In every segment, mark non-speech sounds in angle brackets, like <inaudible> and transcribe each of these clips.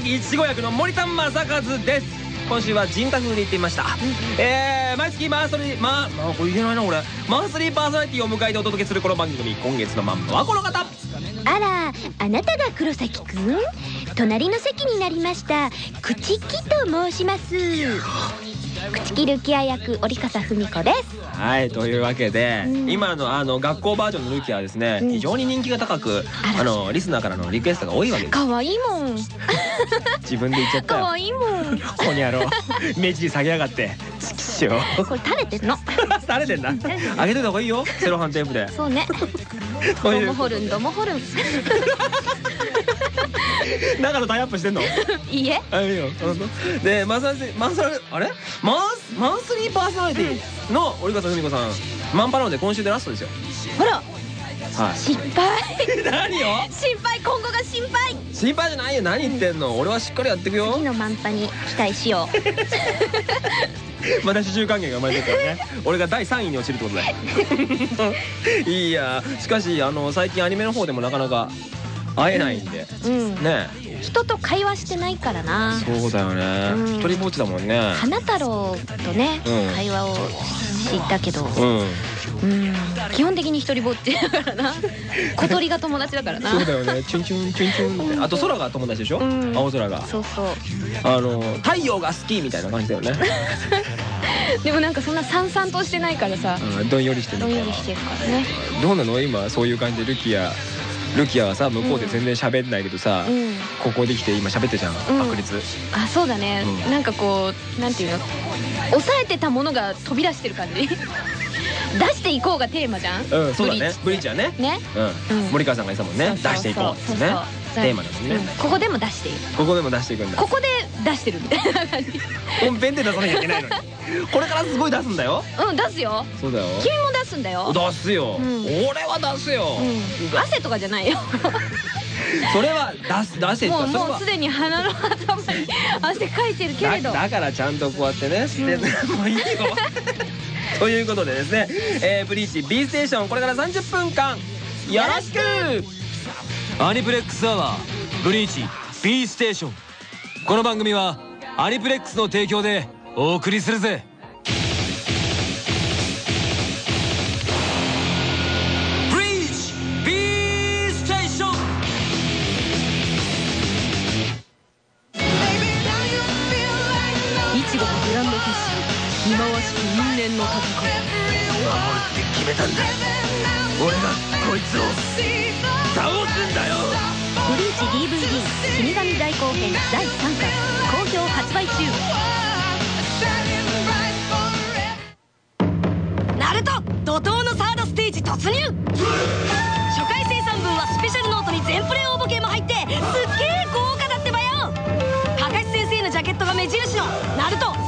崎一護役の森田正和です。今週はジンタ風に行ってみました、えー、毎月マンスリーまあ、まあ、これ言えないな俺マンスリーパーソナリティを迎えてお届けするこの番組今月のマンマはこの方。あらあなたが黒崎くん？隣の席になりました。口木と申します口木ルキア役折笠文子です。はいというわけで、うん。今のあの学校バージョンのルキアはですね、うん。非常に人気が高くあのリスナーからのリクエストが多いわけです。可愛いもん。<laughs> 自分で言っちゃったよ。可愛いもん。ここにやろう目尻下げやがってチキショこれ垂れてんの？<laughs> 垂れてんな。あげといた方がいいよ。セロハンテープで。そうね。ドモホルンドモホルン <laughs> 中のタイアップしてんの？<laughs> いいえ。あいいよ。でマンスリーマンスあれ？マンスマンスリーパーソナリティの折笠文子さん。マンパなので今週でラストですよ。ほら。は心配い <laughs> 何よ心配今後が心配心配じゃないよ。何言ってんの？俺はしっかりやってくよ。次のマンパに期待しよう。また主従関係が生まれてるからね。俺が第3位に落ちるってことだよ。いやしかしあの最近アニメの方でもなかなか会えないんで。うん。ね。人と会話してないからな。そうだよね。うん。一人ぼっちだもんね。花太郎とね、うん。会話をしたけど、うん。うん、基本的に一人ぼっちだからな。<laughs> 小鳥が友達だからな。そうだよね。チュンチュンチュンチュン。ってあと空が友達でしょ？うん。青空が。そうそう。あの太陽が好きみたいな感じだよね。<laughs> でもなんかそんなさんさんとしてないからさ。うん。どんよりしてるどんよりしてるからね。どうなの？今そういう感じでルキアルキアはさ向こうで全然喋んないけどさうん。ここで来て今喋ってるじゃんうん。確率あそうだね、うん。なんかこうなんていうの？抑えてたものが飛び出してる感じ出していこうがテーマじゃん？うんそうだね。ブリーチはね。ね？森川さんが言ってたもんね。出していこうってね。テーマだもんね。うん。ここでも出しているここでも出していくんだ。ここで出してるみたいな感じ本編で出さなきゃいけないのに。これからすごい出すんだよ。うん出すよ。そうだよ。君も出すんだよ。出すよ。うん。俺は出すよ。うん。汗とかじゃないよ。<laughs> それは出す出せもうもうすでに鼻の頭に汗かいてるけれど。だだからちゃんとこうやってねして、<laughs> もういいよということでですね、えー、ブリーチ B ステーションこれから30分間よろしく!アニプレックスアワーブリーチ B ステーション。この番組はアニプレックスの提供でお送りするぜ。縁の戦い決めたんだ俺がこいつを倒すんだよ。ブリーチ DVD 死神大後編第3巻好評発売中ナルト怒涛のサードステージ突入初回生産分はスペシャルノートに全プレ応募券も入ってすっげえ豪華だってばよかかし先生のジャケットが目印のナルト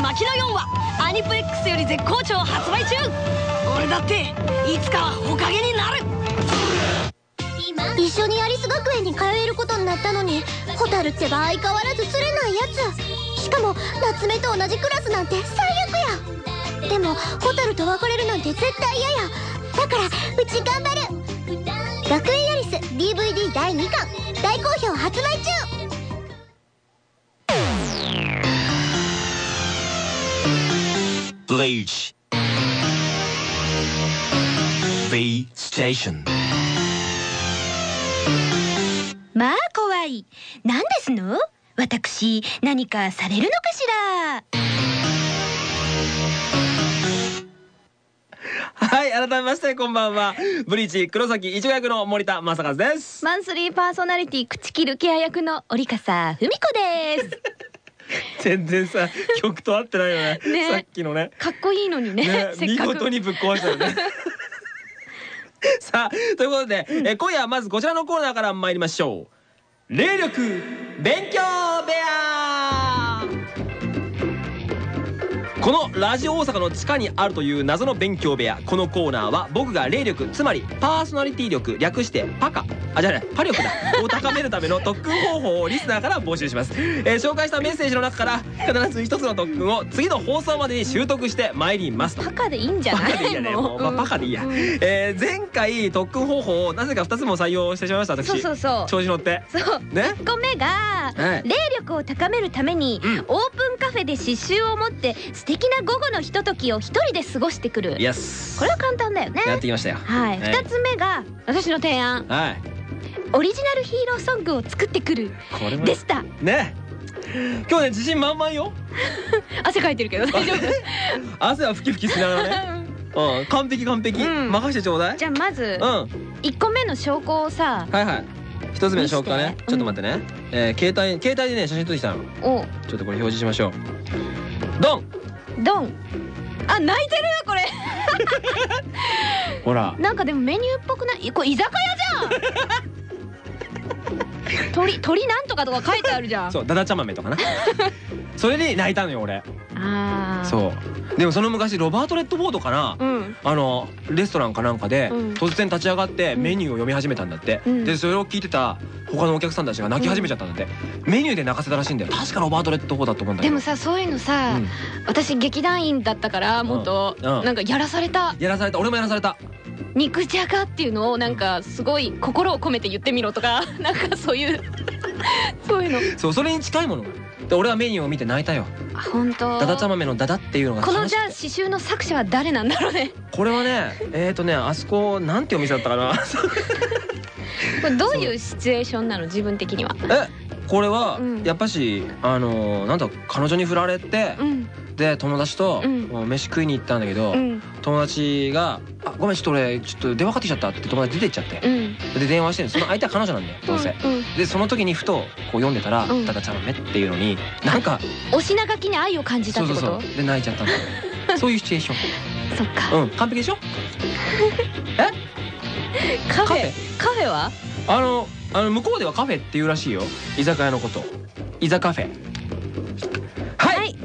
サードステージ巻きの4はアニプレックスより絶好調発売中。俺だっていつかはほかげになる。一緒にアリス学園に通えることになったのにホタルってば相変わらず釣れないやつしかも夏目と同じクラスなんて最悪や。でもホタルと別れるなんて絶対嫌や。だからうち頑張る。学園アリス DVD 第2巻大好評発売中。Bleach B Station. まあ怖い。何ですの？私何かされるのかしら？はい改めましてこんばんは。ブリーチ黒崎一護役の森田正和です。マンスリーパーソナリティ口切るケア役の折笠文子です <laughs> 全然さ曲と合ってないよね。ね。さっきのね。かっこいいのにねね <laughs> 見事にぶっ壊したよね。<laughs> さあということで、え今夜はまずこちらのコーナーから参りましょう。霊力勉強部屋。このラジオ大阪の地下にあるという謎の勉強部屋。このコーナーは僕が霊力つまりパーソナリティ力略してパカあじゃあねパ力だ。を高めるための特訓方法をリスナーから募集します、えー紹介したメッセージの中から必ず一つの特訓を次の放送までに習得してまいりますと。パカでいいんじゃパない？カでいいやねもう、まあ、パカでいいや、えー前回特訓方法をなぜか2つも採用してしまいました私そうそうそう。調子乗って。そう。ね？1個目が、はい霊力を高めるために、うん。オープンカフェで刺繍を持って素敵な午後のひとときを一人で過ごしてくる。これは簡単だよね。やってきましたよ。はい、はい。2つ目が私の提案はいオリジナルヒーローソングを作ってくる。でした。ね。今日ね自信満々よ。<laughs> 汗かいてるけど大丈夫？<laughs> 汗はふきふきしながらね。<laughs> うん。完璧完璧、うん。任せてちょうだい。じゃあまずうん。は1個目の証拠をさいはい。一つ目の紹介ね。ちょっと待ってね、えー携帯携帯でね写真撮ってきたの。お。ちょっとこれ表示しましょう。ドン。ドン。あ泣いてるこれ。ほら。なんかでもメニューっぽくない？これ居酒屋じゃん <laughs> 鳥鳥なんとかとか書いてあるじゃん。そうダダ茶豆とかな。<laughs> それに泣いたのよ俺。ああそう。でもその昔ロバート・レッドフォードかな、うん。あのレストランかなんかで、うん。突然立ち上がってうん。メニューを読み始めたんだって、うん。でそれを聞いてた他のお客さんたちが泣き始めちゃったんだって、メニューで泣かせたらしいんだよ。確かロバート・レッドフォードだと思うんだけでどもさそういうのさ、うん。私劇団員だったから元、うん。うん。なんかやらされた。やらされた。俺もやらされた肉じゃがっていうのをなんかすごい心を込めて言ってみろとかなんかそういう <laughs> そういうの。そうそれに近いもの。がで俺はメニューを見て泣いたよ。あ本当。ダダ茶豆のダダっていうのがこのじゃあ刺繍の作者は誰なんだろうね。<laughs> これはねえっ、ー、とねあそこなんてお店だったかな？<laughs> これどういうシチュエーションなの？自分的には。えこれはうん。やっぱしあのーなんだ彼女に振られてうん。で友達と飯食いに行ったんだけど、うん。友達が「あごめんちょっと俺ちょっと電話かかってきちゃった」って友達出てっちゃって。うん。で電話してるその相手は彼女なんだよどうせ。うん。でその時にふとこう読んでたらうん「ダダちゃんめ」っていうのになんかお品書きに愛を感じたそうそうってこと？そうで泣いちゃったんだよそういうシチュエーショそっか、ンうん。完璧でしょ？カフェカフェ？カフェ？は？あのあの向こうではカフェっていうらしいよ。居酒屋のこと。居酒カフェ。はい！はい。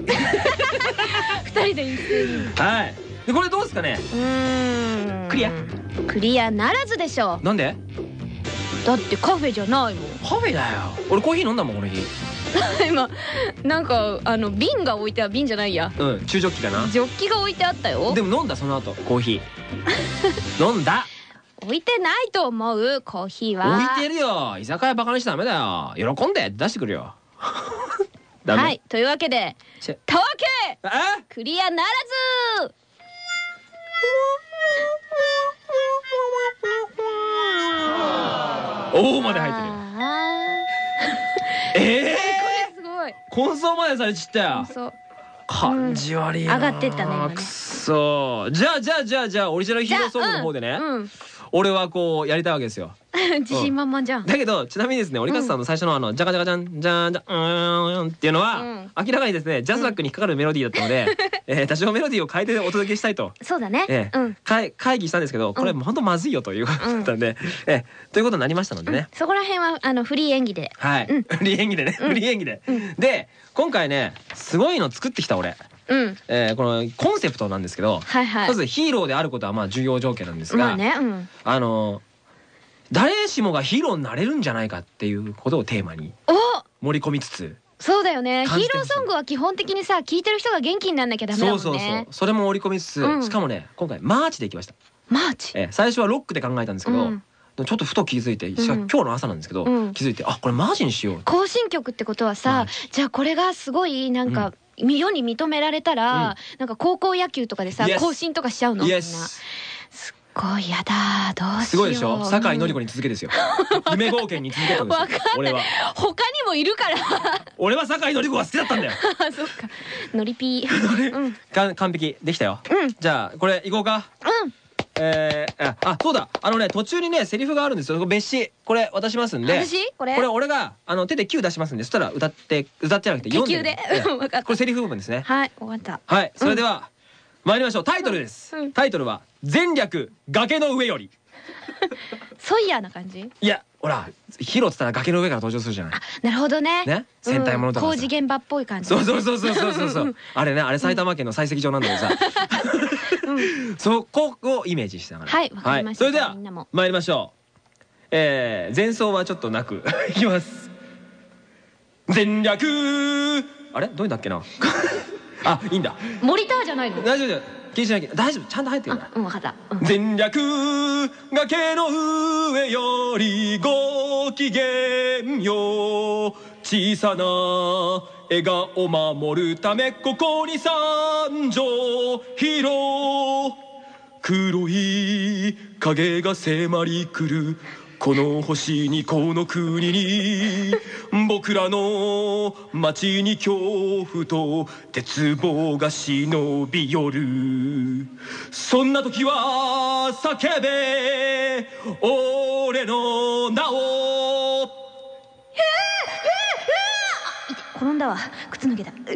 <laughs> 二人で一斉に。はい。でこれどうですかね？うーん。クリア。クリアならずでしょ。なんで？だってカフェじゃないもん。カフェだよ。俺コーヒー飲んだもんこの日。<laughs> 今なんかあの瓶が置いてあ瓶じゃないや。うん中ジョッキかな。ジョッキが置いてあったよ。でも飲んだその後。コーヒー。<laughs> 飲んだ置いてないと思うコーヒーは。置いてるよ。居酒屋バカにしちゃダメだよ。喜んで出してくるよ。<laughs> はいというわけでたわけあク！リアならず！おおまで入ってる。あええー？<laughs> これすごい。混走までされちったよ感じ悪いな、上がってったね今ね。くっそじゃあじゃあじゃあじゃあオリジナルヒーローソングの方でね、うん。俺はこうやりたいわけですよ。うん <laughs> 自信満々じゃん。だけどちなみにですね折笠さんの最初のあのジャカジャカジャンジャンジャンうーんっていうのは、うん。明らかにですねジャズラックに引っかかるメロディーだったので、<laughs> えー多少メロディーを変えてお届けしたいと、そうだね。会会議したんですけどこれうん本当まずいよということだったん。で、ええということになりましたのでね、そこら辺はあのフリー演技で。はい、うん。フリー演技でね、うん。フリー演技で、うん。で今回ねすごいの作ってきた俺、うん。えーこのコンセプトなんですけど、はいはい。まずヒーローであることはまあ重要条件なんですが、あの誰しもがヒーローになれるんじゃないかっていうことをテーマにお！盛り込みつつそうだよね。ヒーローソングは基本的にさ聴いてる人が元気になんなきゃダメだもそうんそうそう。ねそれも織り込みつつ、うん。しかもね今回マーチでいきました、マーチ？えー最初はロックで考えたんですけど、うん。ちょっとふと気づいて、しかもうん今日の朝なんですけど、うん。気づいてあこれマーチにしよう行進曲ってことはさ、じゃあこれがすごいなんか、世に認められたら、なんか高校野球とかでさ Yes 行進とかしちゃうの？みんな。 Yes すっごいやだどうしよう。すごいでしょ？酒井紀子にに続けですよ。<laughs> 夢冒険に続けたんですよ。俺は。他にもいるから。俺は酒井法子が好きだったんだよ。あ <laughs> そっか。のりぴー。<laughs> 完璧できたよ。うん。じゃあこれいこうか。えー、ああそうだ。あのね途中にねセリフがあるんですよ。別紙。これ渡しますんで。私？これ？これ俺があの手で Q 出しますんで。そしたら歌って歌ってなくて読んで手で？ええ。分かった。これセリフ部分ですね。はい終わった。はいそれでは、参りましょう。タイトルです、うん。タイトルは「前略崖の上より <laughs> ソイヤーな感じ」いやほらヒーローっつったら崖の上から登場するじゃない。なるほどね。ね？戦隊ものとか工事現場っぽい感じ。そうそうそうそうそうそう。あれねあれ埼玉県の採石場なんだけどさ。<laughs> そこをイメージしながらはいわかりました。それでは参りましょう。えー前奏はちょっとなく。<laughs> いきます全略あれ？どういうんだっけな？あいいんだ。モニターじゃないの？大丈夫だよ気にしなきゃ大丈夫。ちゃんと入ってるから。あうん分かった。うん。全略崖の上よりご機嫌よ。小さな笑顔守るためここに三畳。広黒い影が迫り来るこの星にこの国に僕らの街に恐怖と絶望が忍び寄る。そんな時は叫べ俺の名を。転んだわ。靴脱げた。ちちは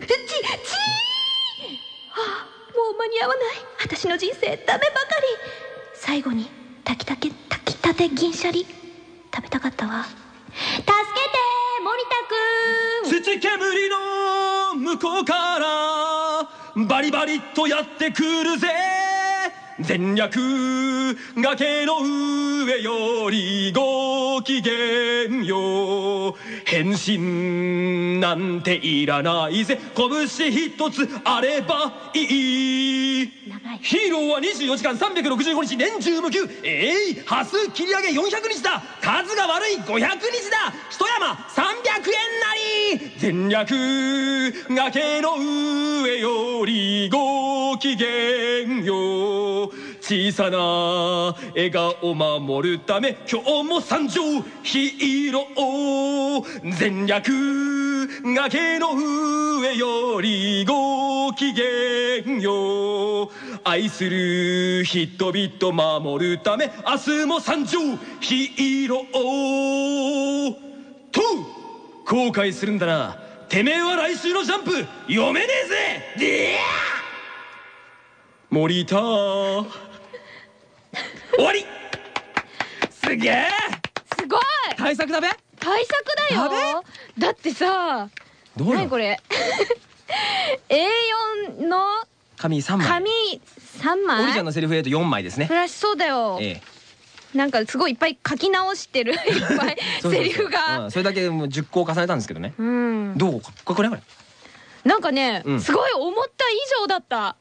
あもう間に合わない。私の人生ダメばかり。最後に炊きたけ炊きたて銀シャリ。食べたかったわ。助けて森田くん。土煙の向こうからバリバリっとやってくるぜ。全略崖の上よりご機嫌よ。変身なんていらないぜ。拳一つあればいい。ヒーローは24時間365日年中無休。えい端数切り上げ400日だ。数が悪い500日だ。一山300円なり。全略崖の上よりご機嫌よ小さな笑顔守るため今日も参上ヒーロー全略崖の上よりご機嫌よ。愛する人々守るため明日も参上ヒーロー。と後悔するんだな。てめえは来週のジャンプ読めねえぜ。でや森田。終わり。すげえ。すごい。対策だべ？対策だよ。だってさどうよ？何これ？<laughs> A4 の紙3枚。紙3枚？オリちゃんのセリフ言うと4枚ですね。プラスそうだよ、ええ。なんかすごいいっぱい書き直してる。<laughs> いっぱいセリフうがん。それだけもう10個重ねたんですけどね。うん。どう？こよくないこれ。なんかね、うん。すごい思った以上だった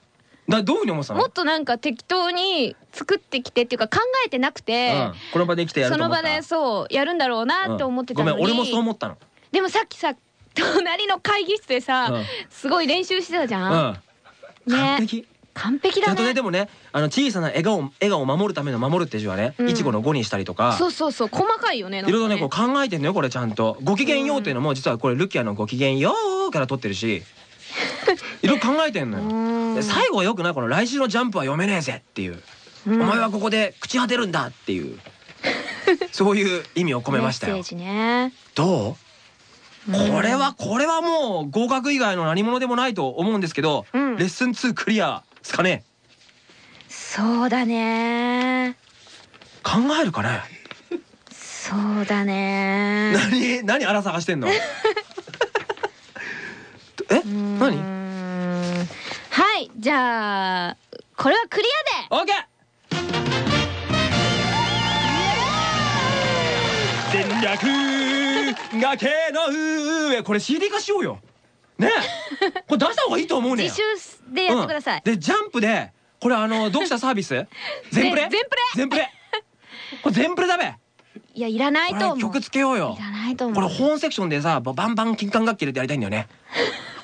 だどういうふうに思ってたの？もっとなんか適当に作ってきてっていうか考えてなくて、うん、この場で生きてやるそと思った？の場でそうやるんだろうなって思ってたのに、うん。ごめん俺もそう思ったの。でもさっきさ隣の会議室でさ、うん。すごい練習してたじゃ、うん。ん完ね璧ちゃんとね完璧だねでもねあの小さな笑顔笑顔を守るための守るって字はねうん。いちごの5にしたりとか。そうそうそう細かいよねいろいろねこう考えてんのよこれちゃんと。ご機嫌ようっていうのも実はこれルキアのご機嫌ようから取ってるし <laughs> いろいろ考えてんのよ。で最後はよくない。この来週のジャンプは読めねえぜっていう。おうん。前はここで朽ち果てるんだっていう。そういう意味を込めましたよ。ね。どう？これはこれはもう合格以外の何者でもないと思うんですけど、うん。レッスン2クリアですかねそうだね。考えるかね？そうだね。何何あら探してんの？<laughs> え？う何？はいじゃあこれはクリアで。オッケー！全略崖の上これ CD 化しようよ。ねえ。<laughs> これ出した方がいいと思うねん自習でやってください、うん。でジャンプでこれあの <laughs> 読者サービス？全プレ？全プレ。全プレ。これ全プレだべ。いやいらないと思う。これ曲つけようよ。いらないと思う。これホーンセクションでさバンバン金管楽器入れてやりたいんだよね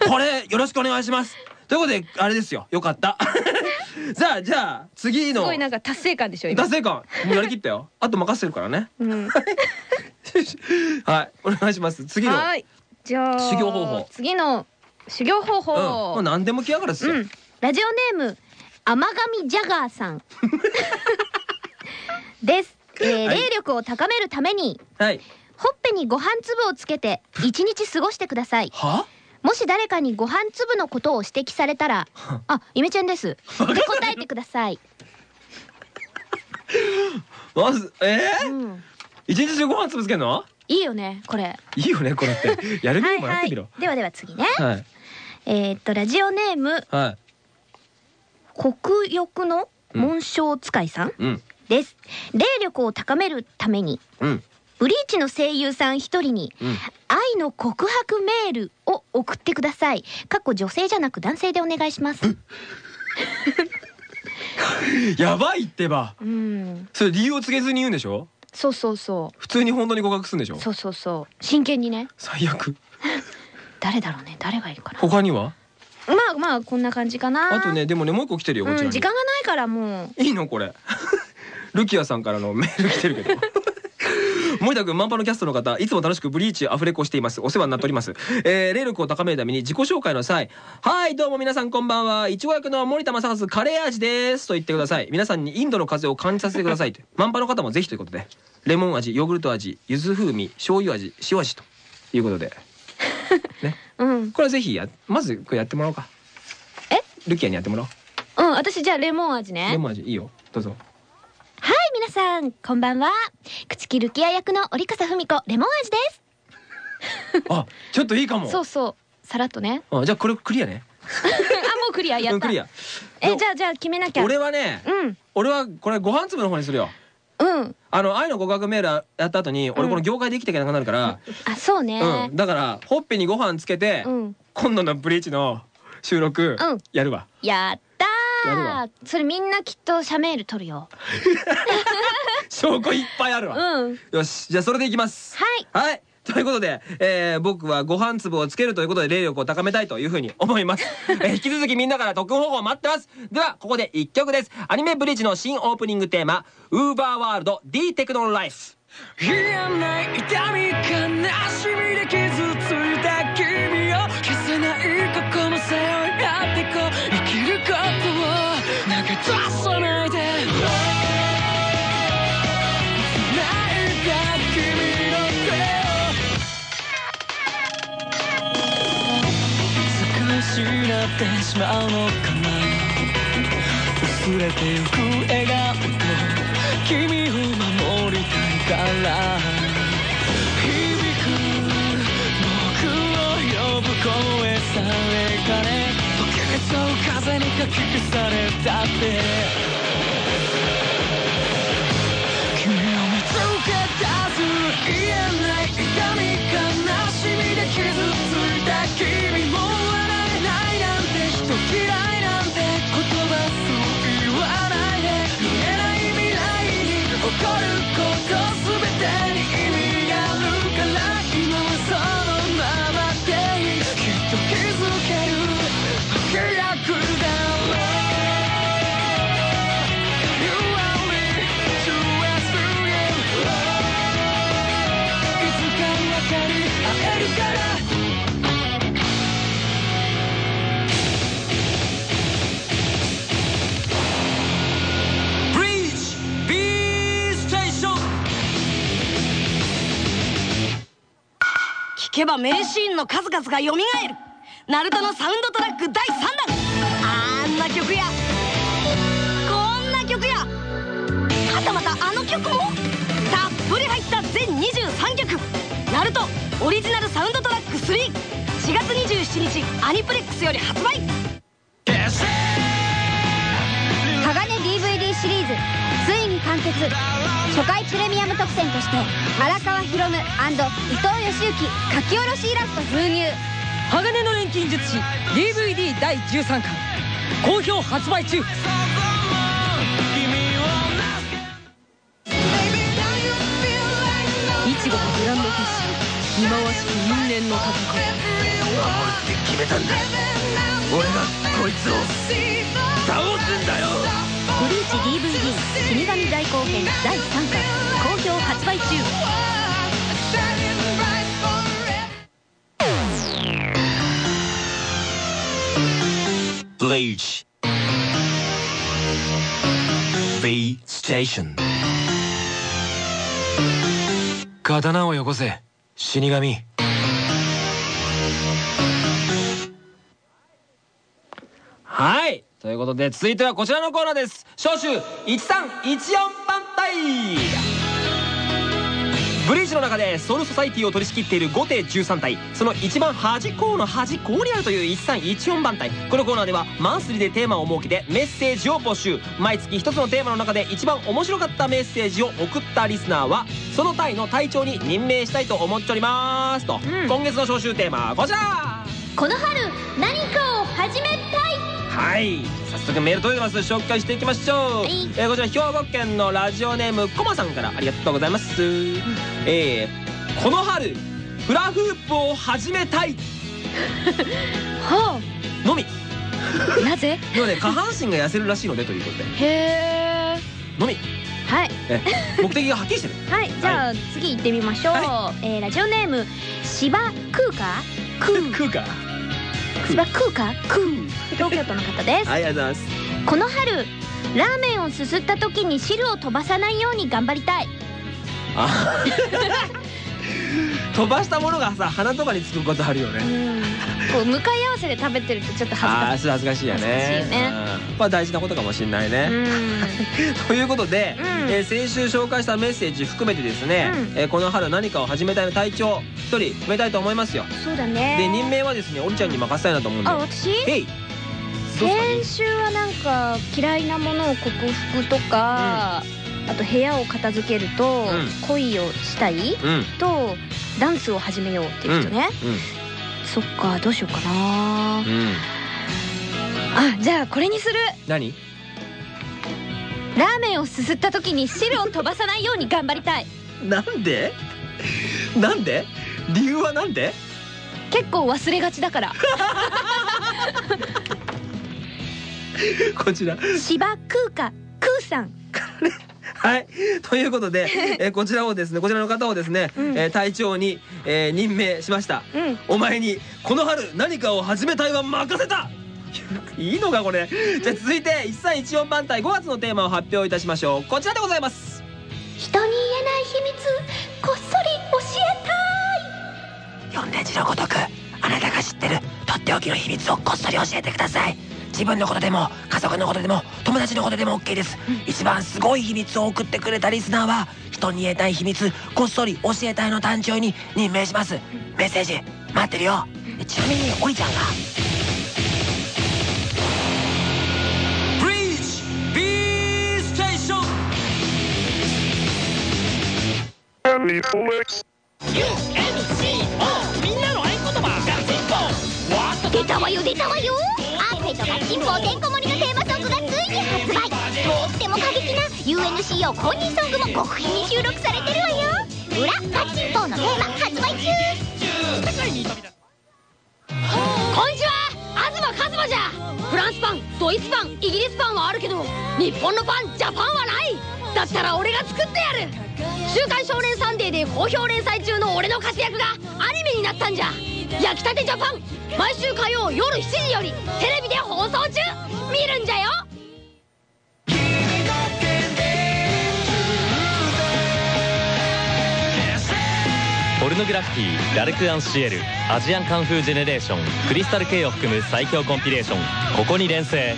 これよろしくお願いします。ということであれですよ。よかった。<laughs> さあじゃあ次すのごいなんか達成感でしょ今。達成感。もうやりきったよ。<laughs> あと任せてるからね。うん。はい。お願いします。次の。はい。じゃあ修行方法。次の。修行方うん。も法う何でも来やがるっすよ、うん。ラジオネーム甘神ジャガーさん。<laughs> です、えーはい。霊力を高めるためにはい。ほっぺにご飯粒をつけて一日過ごしてください。は？もし誰かにご飯粒のことを指摘されたら「<laughs> あイメチェンです」で答えてください、<laughs> まずえー、うん、一日中ご飯潰すけんの？いいよねこれ。いいよねこれって。<laughs> やる気もやってみろ。ではでは次ね。はい。えーっとラジオネームはい。国欲の紋章使いさん。うん。です。霊力を高めるために。うんブリーチの声優さん一人にうん愛の告白メールを送ってください。かっこ女性じゃなく男性でお願いします。<laughs> やばいってばうん、それ理由を告げずに言うんでしょ？そうそうそ普通に本当に告白するんでしょ？う。そうそうそう。真剣にね。最悪 <laughs> 誰だろうね？誰がいいかな？他には？まあまあこんな感じかな。あとねでもねもう一個来てるよこちうん、時間がないからもう。いいのこれ <laughs> ルキアさんからのメール来てるけど森田君マンパのキャストの方いつも楽しくブリーチアフレコしています。お世話になっております、えー、霊力を高めるために自己紹介の際はいどうも皆さんこんばんは。いちご役の森田正和カレー味ですと言ってください。皆さんにインドの風を感じさせてくださいと。マンパの方もぜひということでレモン味ヨーグルト味柚子風味醤油味塩味ということで。ね。うん。これはぜひやまずこれやってもらおうか。え？ルキアにやってもらおう。うん、私じゃあレモン味ね。レモン味いいよ。どうぞ。はい、皆さん、こんばんは。口木ルキア役の折笠文子、レモン味です。あちょっといいかもそうそう。さらっとね。あじゃあこれクリアね <laughs> あ、もうクリアやった。うんクリアえ、じゃあじゃあ決めなきゃ。俺はねうん。俺はこれご飯粒の方にするようん。あの愛の告白メールやった後に俺この業界で生きていけなくなるからあ、そうね。うんだからほっぺにご飯つけてうん。今度のブリーチの収録うんやるわやったやるわーそれみんなきっとシャメール取るよ。<laughs> 証拠いっぱいあるうん。わはい。よしじゃあそれでいきます。はい。ということで、えー僕はご飯粒をつけるということで霊力を高めたいというふうに思います、<laughs> えー引き続きみんなから特訓方法を待ってます。ではここで一曲です。アニメブリーチの新オープニングテーマ「ウーバーワールド D テクノライフ」ってしまうのかな薄れてゆく笑顔と君を守りたいから響く僕を呼ぶ声さえかね溶けそう風にかき消されたってけば名シーンの数々が蘇る。ナルトのサウンドトラック第3弾。あんな曲や。こんな曲や。はたまたあの曲も。たっぷり入った全23曲。ナルトオリジナルサウンドトラック34月27日アニプレックスより発売。プレミアム特典として荒川博夢伊藤義行書き下ろしイラスト封入。鋼の錬金術師 DVD 第13巻。好評発売中。いちごとグランドフィッシュ忌まわしき因縁の戦い。決めたんだ。俺がこいつをブリーチ DVD 死神大後編第3巻好評発売中 Bleach. B Station. 刀をよこせ死神。はい。ということで続いてはこちらのコーナーです。召集1314番隊。ブリーチの中でソウルソサイティを取り仕切っている5艇13体その一番端っこの端っこにあるという1314番隊。このコーナーではマンスリーでテーマを設けてメッセージを募集。毎月1つのテーマの中で一番面白かったメッセージを送ったリスナーはその隊の隊長に任命したいと思っております。と、ん。今月の招集テーマはこちら。この春何かを始めたいはい。早速メール届いてます。紹介していきましょう、い。えーこちら兵庫県のラジオネームコマさんからありがとうございます、えーこの春フラフープを始めたい。<laughs> はのみ。あなぜ？でもね下半身が痩せるらしいのでということで。へえのみ。はい。え目的がはっきりしてる。<laughs> はい。じゃあ次行ってみましょう、えーラジオネーム芝クーカクー食うか芝クーカクー東京都の方です。はいありがとうございます。この春ラーメンをすすった時に汁を飛ばさないように頑張りたい。あ飛ばしたものがさ鼻とかにつくことあるよね。うん。こう向かい合わせで食べてるとちょっとああ恥ずかしいーそれ恥ずかしいよね。まあ大事なことかもしれないね、うん。<laughs> ということで、うん。えー先週紹介したメッセージ含めてですね、うん。えーこの春何かを始めたいの隊長一人決めたいと思いますよ。そうだね。で任命はですねおりちゃんに任せたいなと思うんであ私？へい先す週はなんか嫌いなものを克服とか、あと部屋を片付けるとうん。恋をしたい？とダンスを始めようっていう人ね、そっかどうしようかな。あじゃあこれにする。何？ラーメンをすすった時に汁を飛ばさないように頑張りたい。なんで？なんで？理由はなんで？結構忘れがちだから。<laughs> こちら。芝クーカクーさんはい。ということで、<laughs> えーこちらをですねこちらの方をですね、うん。えー隊長に、えー任命しました。うん。お前にこの春何かを始めたいは任せた。<laughs> いいのかこれ。じゃあ続いて1314番隊5月のテーマを発表いたしましょう。こちらでございます。人に言えない秘密こっそり教えたい。四年寺のごとくあなたが知ってるとっておきの秘密をこっそり教えてください自分のことでも家族のことでも友達のことでも OK です、一番すごい秘密を送ってくれたリスナーは人に言えない秘密こっそり教えたいの誕生に任命します。メッセージ待ってるよ。ちなみにおりちゃんがブリーチ B ステーション出たわよ出たわよアークヘッドガッチンポーてんこ盛りのテーマソングがついに発売とっても過激な UNCO 公認ソングも極秘に収録されてるわよ裏ガッチンポのテーマ発売中こんにちは。東カズマじゃ。フランスパンドイツパンイギリスパンはあるけど日本のパンジャパンはない。だったら俺が作ってやる「週刊少年サンデー」で好評連載中の俺の活躍がアニメになったんじゃ。焼きたてジャパン毎週火曜夜7時よりテレビで放送中見るんじゃよ。ポルノグラフィティラルク・アンシエルアジアンカンフージェネレーションクリスタル K を含む最強コンピレーションここに連成。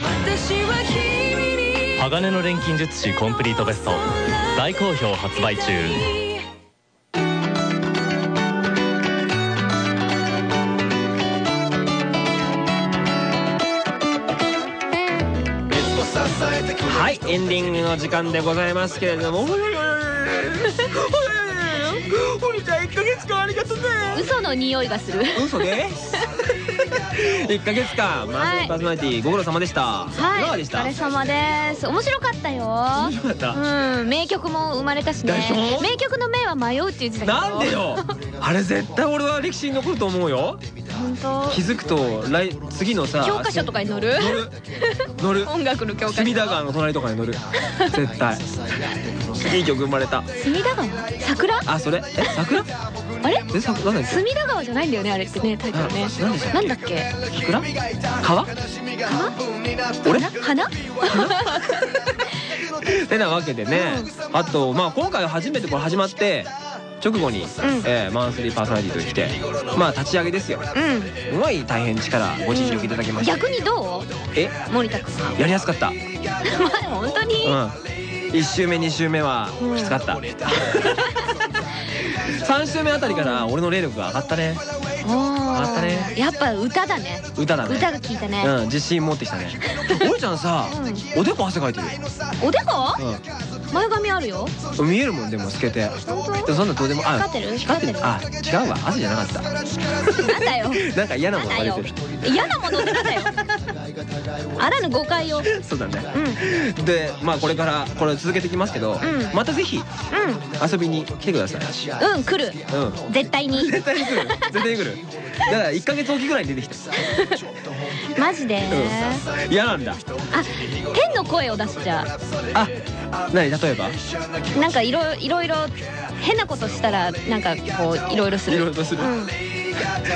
鋼の錬金術師コンプリートベスト大好評発売中。エンディングの時間でございますけれども。おいおいおいおいおいおりちゃん1ヶ月間ありがとうね嘘の匂いがする。嘘で？<laughs> す1ヶ月間マースパーソナリティご苦労様でした、はい。お疲れ様です。面白かったよ。面白かった。うん。名曲も生まれたしね。名曲の名は迷うって言ってたけど。なんでよ？あれ絶対俺は歴史に残ると思うよ気づくと来次のさ教科書とかに載る？乗る。乗る。<laughs> 音楽の教科書？隅田川の隣とかに乗る。絶対。いい曲生まれた。隅田川？桜？あそれ？え桜？あれ？えさなんだっけ？隅田川じゃないんだよねあれってねタイトルね。あなんだっけ？桜？川？俺？花？<laughs> てなわけでね。あとまあ今回初めてこれ始まって直後に、えーマンスリーパーソナリティとしてまあ立ち上げですよ。うん。すごい大変力ご尽力いただきました逆にどう？え？森田君。はやりやすかった。<laughs> まあ本当に。うん。1周目2周目はきつかった。<laughs> 3週目あたりから俺の霊力が上がったね。おあったね。やっぱ歌だね。歌だね。歌が効いたね。うん自信持ってきたね。<laughs> おいちゃんさおでこ汗かいてるおでこ？う前髪あるよ。ん見えるもんでも透けて。そんなどうでもあ光ってる？光ってる。あ違うわ汗じゃなかった。なんだよ。<laughs> なんか嫌なものが出てる。嫌なものってなんだよ。あらぬ誤解よ。そうだね。うん。でまあこれからこれ続けていきますけどん。またぜひう遊びに来てください。んうん来る。うん。絶対に。絶対に来る。絶対に来る。<laughs> だから1ヶ月おきぐらいに出てきて <laughs> マジで？うん。嫌なんだ。あ天の声を出すじゃあ何？例えば？あなんかいろいろいろ変なことしたらなんかこういろいろする。いろいろとする。うん。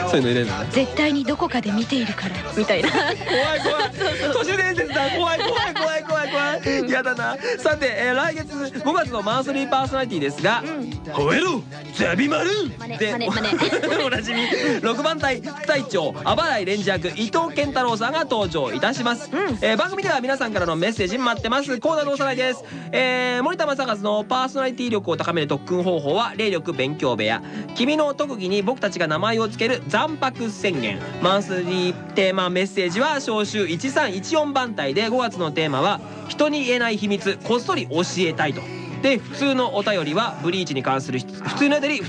そういうの入れるの？ね絶対にどこかで見ているから。みたい。な怖い怖い <laughs> 都市伝説だ。怖い怖い怖い怖い怖い嫌だな。さて、えー来月5月のマンスリーパーソナリティですが「吠えろザビマル!」で <laughs> おなじみ6番隊副隊長あばらいレンジ役伊藤健太郎さんが登場いたします、えー番組では皆さんからのメッセージ待ってます。コーナーのおさらいです、えー森田正和のパーソナリティ力を高める特訓方法は霊力勉強部屋。君の特技に僕たちが名前を付ける残白宣言。マンスリーテーマメッセージは招集1314番隊で5月のテーマは人に言えない秘密こっそり教えたいと。で普通のお便りはブリーチに関する質普通のお便り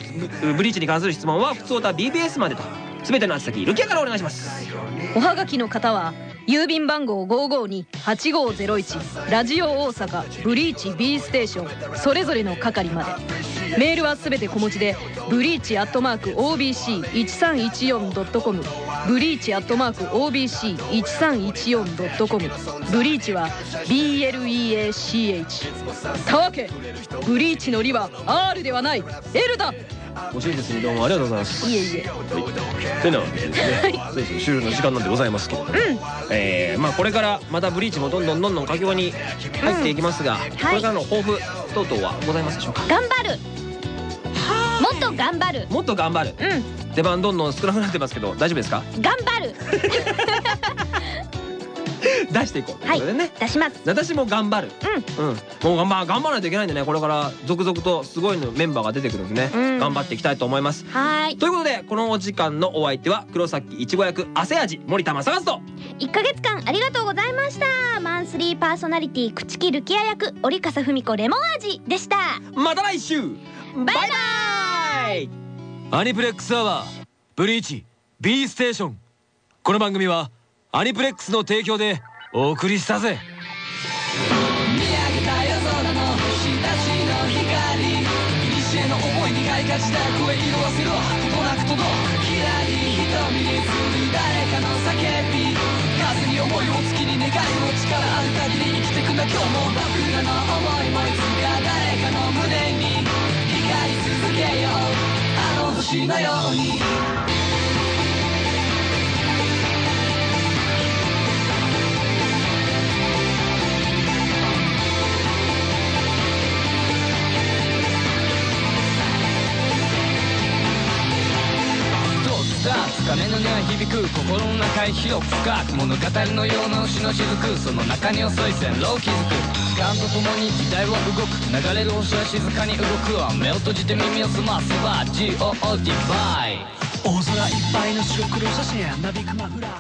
ブリーチに関する質問は普通おた BBS までと。全ての宛先ルキアからお願いします。おはがきの方は郵便番号552-8501ラジオ大阪ブリーチ B ステーションそれぞれの係まで。メールはすべて小文字でブリーチアットマーク OBC1314.com ブリーチアットマーク OBC1314.com ブリーチは BLEACH たわけ。ブリーチの「リ」は R ではない。L だ。ご親切にどうもありがとうございます。いえいえ。てなわけでですね、そうです終了の時間なんでございますけど、えーまあこれからまたブリーチもどんどんどんどん佳境に入っていきますが、これからの抱負等々はございますでしょうか？頑張る。もっと頑張る。もっと頑張る。うん。出番どんどん少なくなってますけど大丈夫ですか？頑張る <laughs> 出していこうというはいことでね、出します。私も頑張る。うん、もう頑張頑張らないといけないんでねこれから続々とすごいのメンバーが出てくるんでね、うん。頑張っていきたいと思います。はーい。ということでこのお時間のお相手は黒崎いちご役汗味森田正和と。1ヶ月間ありがとうございました。マンスリーパーソナリティ朽木ルキア役折笠文子レモン味でした。また来週。バイバイ。アニプレックスアワーブリーチ B ステーション。この番組はアニプレックスの提供でお送りしたぜ。見上げた夜空の星たちの光古の思いに開花した声。色あせろとなく届くきらり瞳に映る誰かの叫び風に思いを月に願いを力ある限り生きてくんだ今日も僕らの思いもいつか誰かの胸に光り続けようあの星のようにさ鐘の音は響く心の中へ広く深く物語のような星の雫その中に遅い線路を築く時間とともに時代は動く流れる星は静かに動くわ目を閉じて耳を澄ませば GOD バイ大空いっぱいの白黒写真なびくマフラー